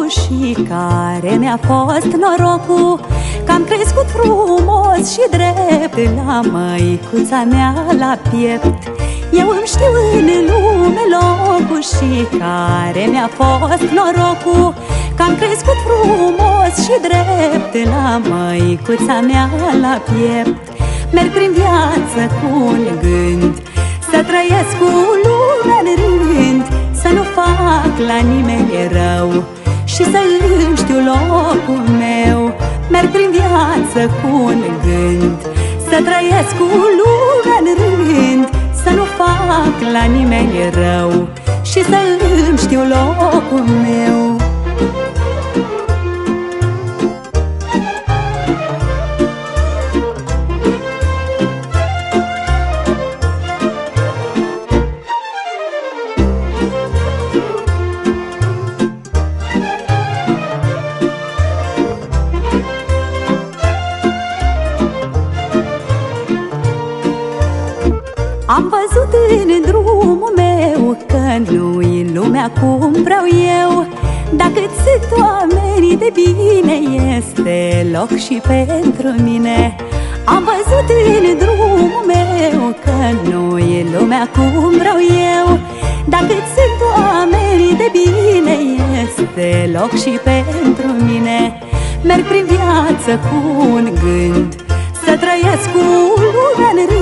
și care mi-a fost norocul Că am crescut frumos și drept La măicuța mea la piept. Eu îmi știu în lume locul Și care mi-a fost norocul Că am crescut frumos și drept La măicuța mea la piept. Merg prin viață cu un gând Să trăiesc cu lumea în rând Să nu fac la nimeni rău Și să îmi știu locul meu. Merg prin viață cu un gând. Să trăiesc cu lumea în rând. Să nu fac la nimeni rău. Și să îmi știu locul meu Am văzut în drumul meu Că nu-i lumea cum vreau eu. Dacă sunt oamenii de bine Este loc și pentru mine. Am văzut în drumul meu Că nu-i lumea cum vreau eu. Dacă sunt oamenii de bine Este loc și pentru mine. Merg prin viață cu un gând Să trăiesc cu lumea în rând. să nu fac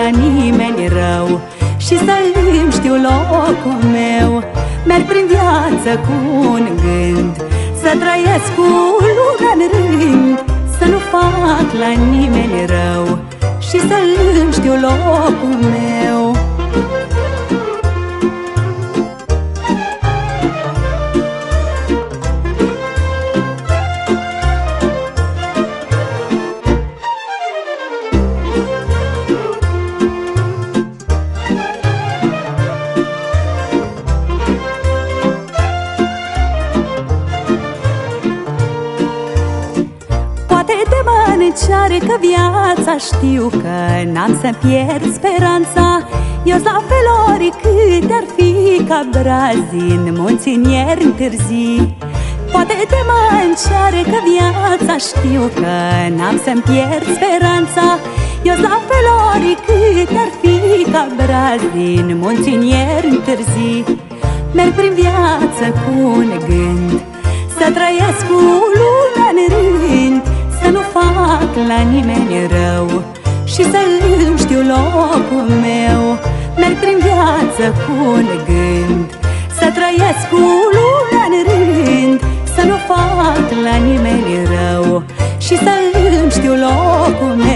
la nimeni rău. Și să îmi știu locul meu Merg prin viață cu un gând. Să trăiesc cu lumea în rând Să nu fac la nimeni rău. Și să îmi știu locul meu că viața Știu că n-am să pierd speranța. Eu la felori cât ar fi Ca brazi în munți în ierni târzii. Poate te mă că viața Știu că n-am să-mi pierd speranța. Eu la felori cât ar fi Ca brazi în munți în ierni târzii. Merg prin viață cu un gând Să trăiesc cu fac la nimeni rău. Și să îmi știu locul meu Merg prin viață cu un gând. Să trăiesc cu lumea în rând Să nu fac la nimeni rău. Și să îmi știu locul meu